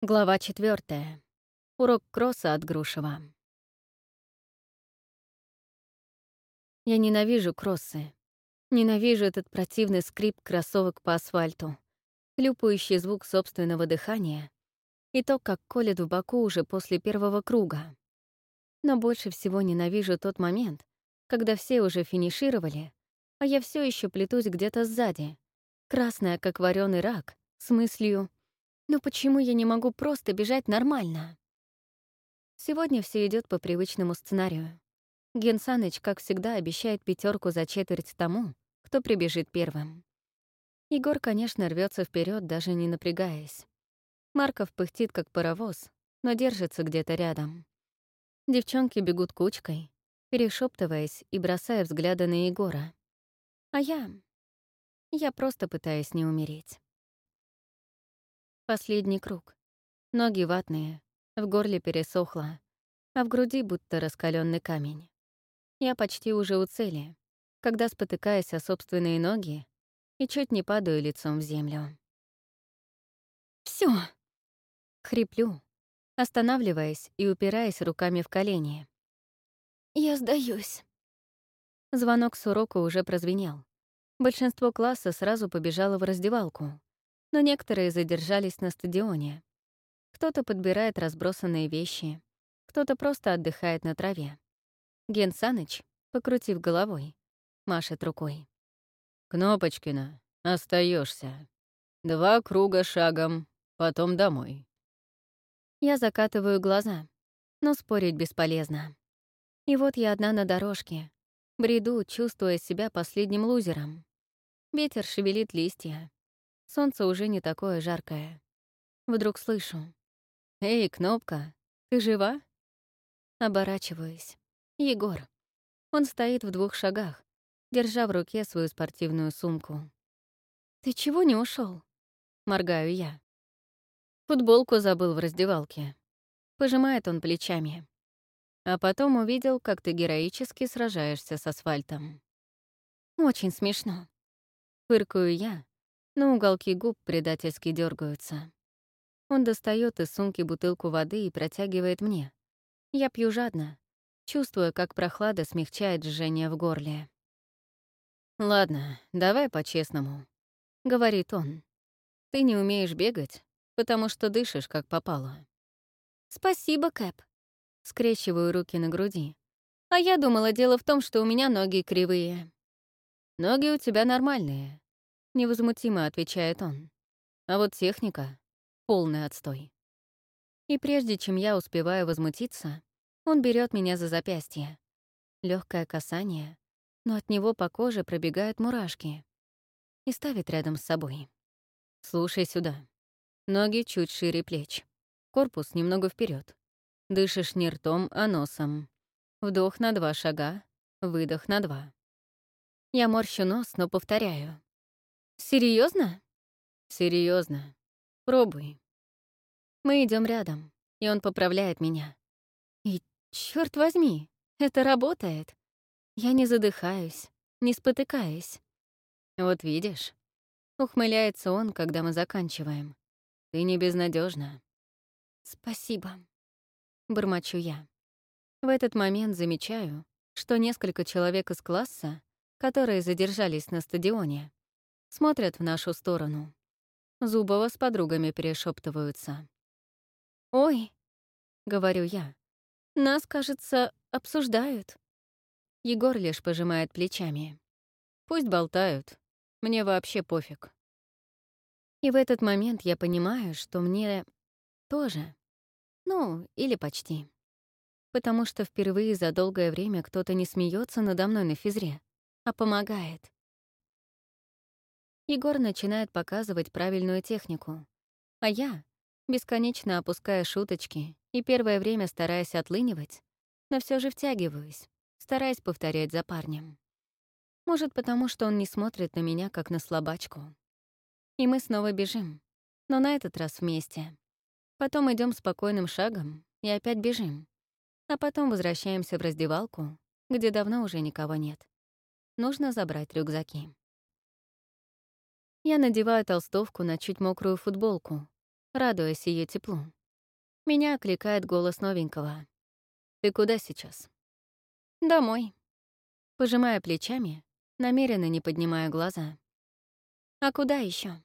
Глава четвертая. Урок кросса от Грушева. Я ненавижу кроссы. Ненавижу этот противный скрип кроссовок по асфальту, хлюпающий звук собственного дыхания и то, как колет в боку уже после первого круга. Но больше всего ненавижу тот момент, когда все уже финишировали, а я все еще плетусь где-то сзади, красная, как вареный рак, с мыслью но почему я не могу просто бежать нормально? Сегодня все идет по привычному сценарию. Ген Саныч, как всегда, обещает пятерку за четверть тому, кто прибежит первым. Егор, конечно, рвется вперед, даже не напрягаясь. Марков пыхтит, как паровоз, но держится где-то рядом. Девчонки бегут кучкой, перешептываясь и бросая взгляды на Егора. А я... Я просто пытаюсь не умереть. Последний круг. Ноги ватные, в горле пересохло, а в груди будто раскаленный камень. Я почти уже у цели, когда спотыкаясь о собственные ноги и чуть не падаю лицом в землю. Все! Хриплю, останавливаясь и упираясь руками в колени. «Я сдаюсь». Звонок с урока уже прозвенел. Большинство класса сразу побежало в раздевалку, но некоторые задержались на стадионе. Кто-то подбирает разбросанные вещи, кто-то просто отдыхает на траве. Ген Саныч, покрутив головой, машет рукой. «Кнопочкина, остаешься. Два круга шагом, потом домой». Я закатываю глаза, но спорить бесполезно. И вот я одна на дорожке, бреду, чувствуя себя последним лузером. Ветер шевелит листья, Солнце уже не такое жаркое. Вдруг слышу. «Эй, Кнопка, ты жива?» Оборачиваюсь. Егор. Он стоит в двух шагах, держа в руке свою спортивную сумку. «Ты чего не ушел? Моргаю я. Футболку забыл в раздевалке. Пожимает он плечами. А потом увидел, как ты героически сражаешься с асфальтом. Очень смешно. Фыркаю я, но уголки губ предательски дергаются. Он достает из сумки бутылку воды и протягивает мне. Я пью жадно, чувствуя, как прохлада смягчает жжение в горле. «Ладно, давай по-честному», — говорит он. «Ты не умеешь бегать, потому что дышишь, как попало». «Спасибо, Кэп», — скрещиваю руки на груди. «А я думала, дело в том, что у меня ноги кривые». «Ноги у тебя нормальные», Невозмутимо отвечает он. А вот техника — полный отстой. И прежде чем я успеваю возмутиться, он берет меня за запястье. Легкое касание, но от него по коже пробегают мурашки. И ставит рядом с собой. Слушай сюда. Ноги чуть шире плеч. Корпус немного вперед. Дышишь не ртом, а носом. Вдох на два шага, выдох на два. Я морщу нос, но повторяю. Серьезно? Серьезно. Пробуй. Мы идем рядом, и он поправляет меня. И черт возьми, это работает. Я не задыхаюсь, не спотыкаюсь. Вот видишь, ухмыляется он, когда мы заканчиваем. Ты не безнадежна. Спасибо, бормочу я. В этот момент замечаю, что несколько человек из класса, которые задержались на стадионе, смотрят в нашу сторону. Зубова с подругами перешептываются. «Ой», — говорю я, — «нас, кажется, обсуждают». Егор лишь пожимает плечами. «Пусть болтают. Мне вообще пофиг». И в этот момент я понимаю, что мне тоже. Ну, или почти. Потому что впервые за долгое время кто-то не смеется надо мной на физре, а помогает. Егор начинает показывать правильную технику. А я, бесконечно опуская шуточки и первое время стараясь отлынивать, но все же втягиваюсь, стараясь повторять за парнем. Может, потому что он не смотрит на меня, как на слабачку. И мы снова бежим, но на этот раз вместе. Потом идем спокойным шагом и опять бежим. А потом возвращаемся в раздевалку, где давно уже никого нет. Нужно забрать рюкзаки. Я надеваю толстовку на чуть мокрую футболку, радуясь ее теплу. Меня окликает голос новенького. «Ты куда сейчас?» «Домой». Пожимая плечами, намеренно не поднимая глаза. «А куда еще?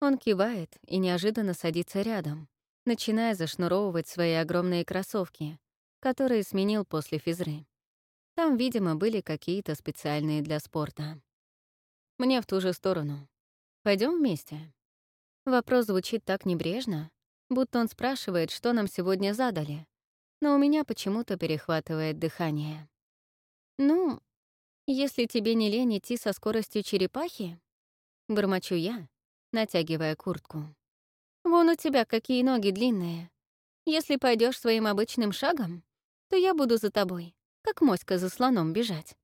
Он кивает и неожиданно садится рядом, начиная зашнуровывать свои огромные кроссовки, которые сменил после физры. Там, видимо, были какие-то специальные для спорта. Мне в ту же сторону. Пойдем вместе? Вопрос звучит так небрежно, будто он спрашивает, что нам сегодня задали, но у меня почему-то перехватывает дыхание. «Ну, если тебе не лень идти со скоростью черепахи», — бормочу я, натягивая куртку. «Вон у тебя какие ноги длинные. Если пойдешь своим обычным шагом, то я буду за тобой, как моська за слоном бежать».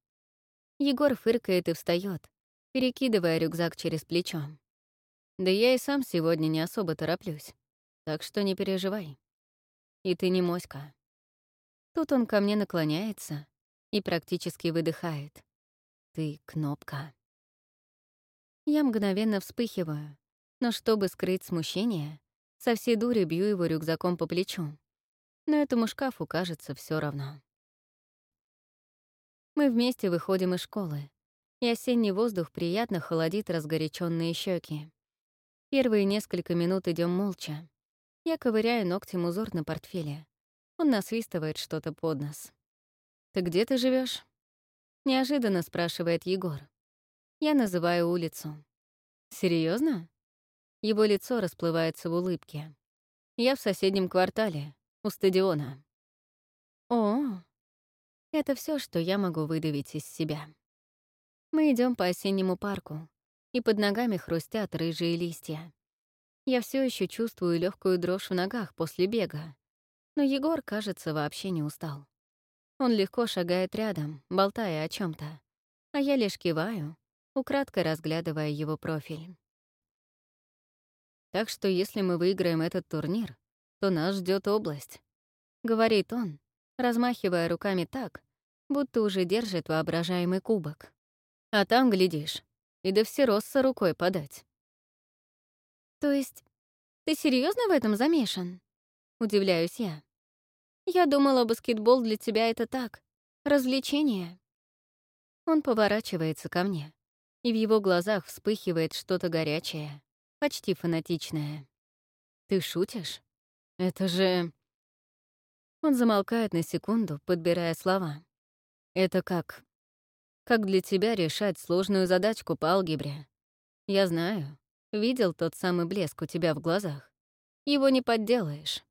Егор фыркает и встает, перекидывая рюкзак через плечо. «Да я и сам сегодня не особо тороплюсь, так что не переживай. И ты не моська». Тут он ко мне наклоняется и практически выдыхает. «Ты кнопка». Я мгновенно вспыхиваю, но чтобы скрыть смущение, со всей дури бью его рюкзаком по плечу. Но этому шкафу кажется все равно. Мы вместе выходим из школы, и осенний воздух приятно холодит разгоряченные щеки. Первые несколько минут идем молча. Я ковыряю ногтем узор на портфеле. Он насвистывает что-то под нос. «Ты где ты живешь? Неожиданно спрашивает Егор. Я называю улицу. Серьезно? Его лицо расплывается в улыбке. Я в соседнем квартале, у стадиона. О, это все, что я могу выдавить из себя. Мы идем по осеннему парку, и под ногами хрустят рыжие листья. Я все еще чувствую легкую дрожь в ногах после бега, но Егор, кажется, вообще не устал. Он легко шагает рядом, болтая о чем то а я лишь киваю, украдкой разглядывая его профиль. Так что если мы выиграем этот турнир, то нас ждет область, говорит он, размахивая руками так, будто уже держит воображаемый кубок. А там, глядишь, и до всеросса рукой подать. То есть ты серьезно в этом замешан? Удивляюсь я. Я думала, баскетбол для тебя — это так, развлечение. Он поворачивается ко мне, и в его глазах вспыхивает что-то горячее, почти фанатичное. «Ты шутишь? Это же...» Он замолкает на секунду, подбирая слова. «Это как... Как для тебя решать сложную задачку по алгебре? Я знаю, видел тот самый блеск у тебя в глазах. Его не подделаешь.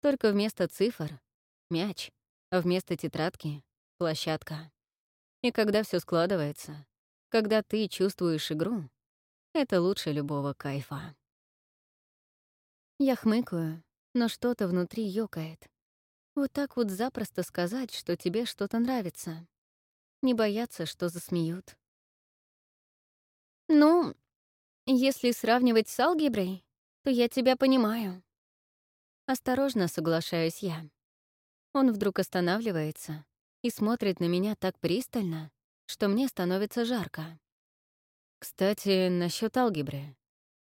Только вместо цифр — мяч, а вместо тетрадки — площадка. И когда все складывается, когда ты чувствуешь игру, это лучше любого кайфа. Я хмыкаю, но что-то внутри ёкает. Вот так вот запросто сказать, что тебе что-то нравится. Не бояться, что засмеют. Ну, если сравнивать с алгеброй, то я тебя понимаю. Осторожно соглашаюсь я. Он вдруг останавливается и смотрит на меня так пристально, что мне становится жарко. Кстати, насчет алгебры.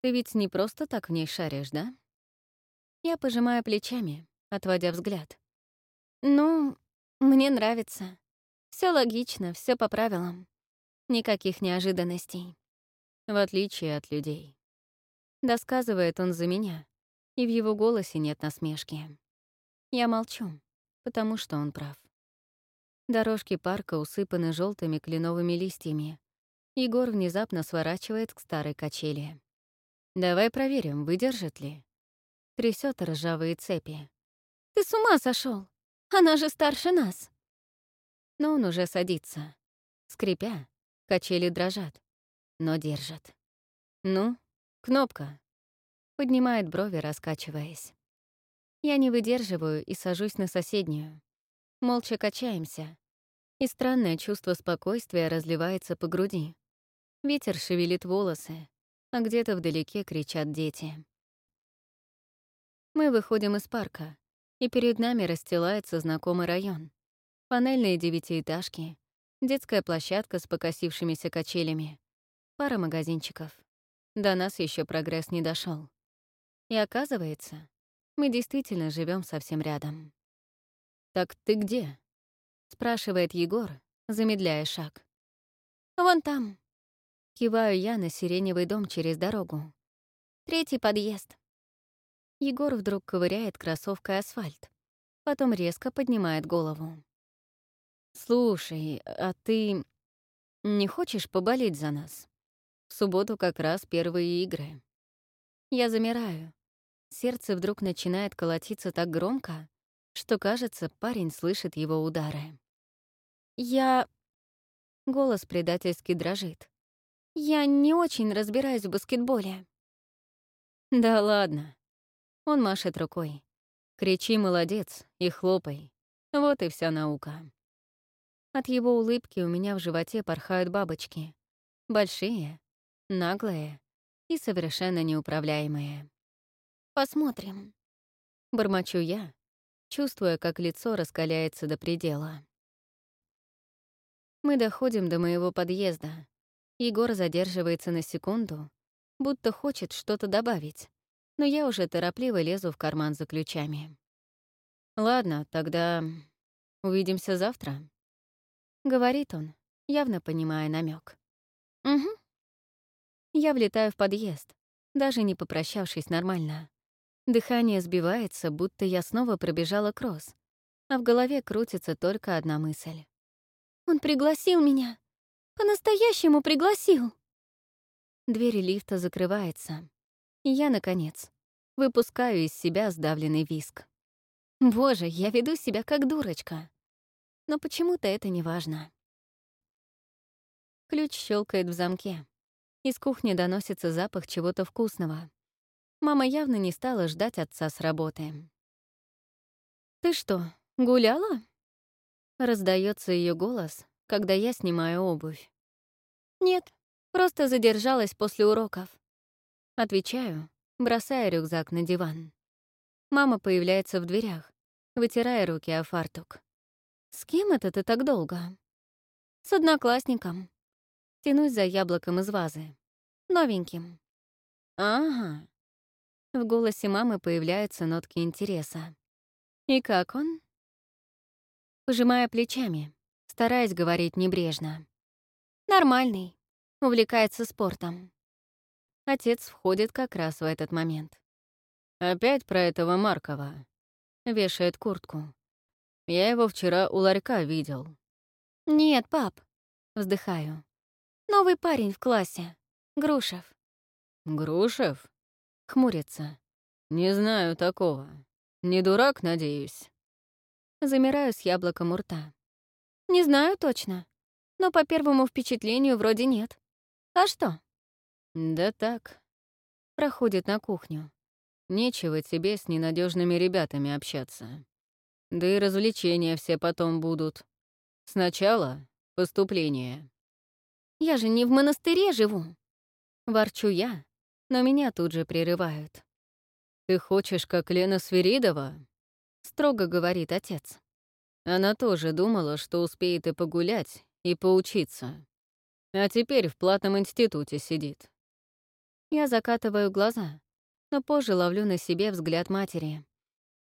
Ты ведь не просто так в ней шаришь, да? Я пожимаю плечами, отводя взгляд. Ну, мне нравится. Все логично, все по правилам. Никаких неожиданностей. В отличие от людей. Досказывает он за меня, и в его голосе нет насмешки. Я молчу, потому что он прав. Дорожки парка усыпаны желтыми кленовыми листьями. Егор внезапно сворачивает к старой качели. «Давай проверим, выдержит ли». Трясет ржавые цепи. «Ты с ума сошел! Она же старше нас!» Но он уже садится. Скрипя, качели дрожат, но держат. «Ну, кнопка!» Поднимает брови, раскачиваясь. Я не выдерживаю и сажусь на соседнюю. Молча качаемся. И странное чувство спокойствия разливается по груди. Ветер шевелит волосы, а где-то вдалеке кричат дети. Мы выходим из парка, и перед нами расстилается знакомый район. Панельные девятиэтажки, детская площадка с покосившимися качелями, пара магазинчиков. До нас еще прогресс не дошел. И оказывается, мы действительно живем совсем рядом. «Так ты где?» — спрашивает Егор, замедляя шаг. «Вон там». Киваю я на сиреневый дом через дорогу. Третий подъезд. Егор вдруг ковыряет кроссовкой асфальт, потом резко поднимает голову. «Слушай, а ты не хочешь поболеть за нас? В субботу как раз первые игры». Я замираю. Сердце вдруг начинает колотиться так громко, что, кажется, парень слышит его удары. «Я...» Голос предательски дрожит. «Я не очень разбираюсь в баскетболе». «Да ладно». Он машет рукой. «Кричи, молодец, и хлопай. Вот и вся наука». От его улыбки у меня в животе порхают бабочки. Большие, наглые и совершенно неуправляемые. «Посмотрим». Бормочу я, чувствуя, как лицо раскаляется до предела. Мы доходим до моего подъезда. Егор задерживается на секунду, будто хочет что-то добавить, но я уже торопливо лезу в карман за ключами. «Ладно, тогда увидимся завтра», — говорит он, явно понимая намек. «Угу». Я влетаю в подъезд, даже не попрощавшись нормально. Дыхание сбивается, будто я снова пробежала кросс, а в голове крутится только одна мысль. «Он пригласил меня! По-настоящему пригласил!» Дверь лифта закрывается, и я, наконец, выпускаю из себя сдавленный виск. Боже, я веду себя как дурочка. Но почему-то это не важно. Ключ щелкает в замке. Из кухни доносится запах чего-то вкусного. Мама явно не стала ждать отца с работы. «Ты что, гуляла?» Раздается ее голос, когда я снимаю обувь. «Нет, просто задержалась после уроков». Отвечаю, бросая рюкзак на диван. Мама появляется в дверях, вытирая руки о фартук. «С кем это ты так долго?» «С одноклассником». Тянусь за яблоком из вазы. Новеньким. «Ага», в голосе мамы появляются нотки интереса. «И как он?» Пожимая плечами, стараясь говорить небрежно. «Нормальный. Увлекается спортом». Отец входит как раз в этот момент. «Опять про этого Маркова?» Вешает куртку. «Я его вчера у ларька видел». «Нет, пап», — вздыхаю. «Новый парень в классе. Грушев». «Грушев?» Хмурится. «Не знаю такого. Не дурак, надеюсь?» Замираю с яблоком у рта. «Не знаю точно, но по первому впечатлению вроде нет. А что?» «Да так». Проходит на кухню. Нечего тебе с ненадежными ребятами общаться. Да и развлечения все потом будут. Сначала — поступление. «Я же не в монастыре живу!» Ворчу я, но меня тут же прерывают. «Ты хочешь, как Лена Свиридова?» — строго говорит отец. Она тоже думала, что успеет и погулять, и поучиться. А теперь в платном институте сидит. Я закатываю глаза, но позже ловлю на себе взгляд матери.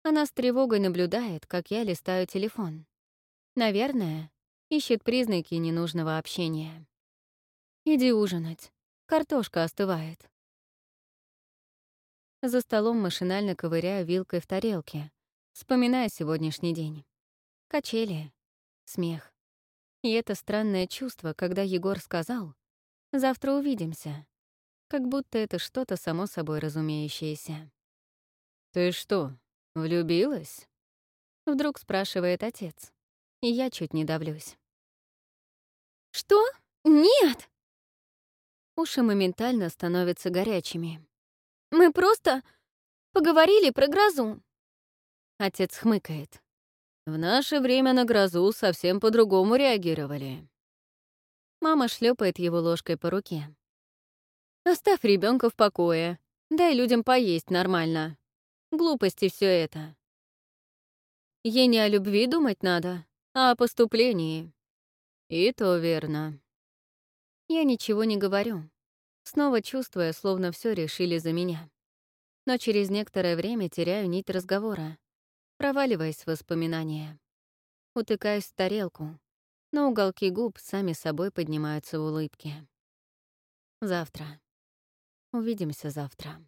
Она с тревогой наблюдает, как я листаю телефон. Наверное, ищет признаки ненужного общения. «Иди ужинать. Картошка остывает». За столом машинально ковыряю вилкой в тарелке, вспоминая сегодняшний день. Качели, смех. И это странное чувство, когда Егор сказал «Завтра увидимся», как будто это что-то само собой разумеющееся. «Ты что, влюбилась?» Вдруг спрашивает отец, и я чуть не давлюсь. «Что? Нет!» Уши моментально становятся горячими. Мы просто поговорили про грозу». Отец хмыкает. В наше время на грозу совсем по-другому реагировали. Мама шлепает его ложкой по руке. Оставь ребенка в покое. Дай людям поесть нормально. Глупости все это. Ей не о любви думать надо, а о поступлении. И то верно. Я ничего не говорю, снова чувствуя, словно все решили за меня. Но через некоторое время теряю нить разговора, проваливаясь в воспоминания. Утыкаюсь в тарелку, но уголки губ сами собой поднимаются в улыбке. Завтра. Увидимся завтра.